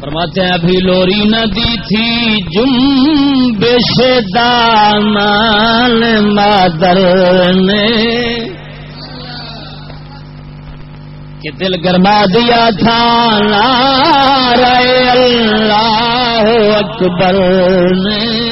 فرماتے ہیں، ابھی لوری ندی تھی جم بے مادر نے۔ کہ دل گرما دیا تھا نار اللہ اکبر نے۔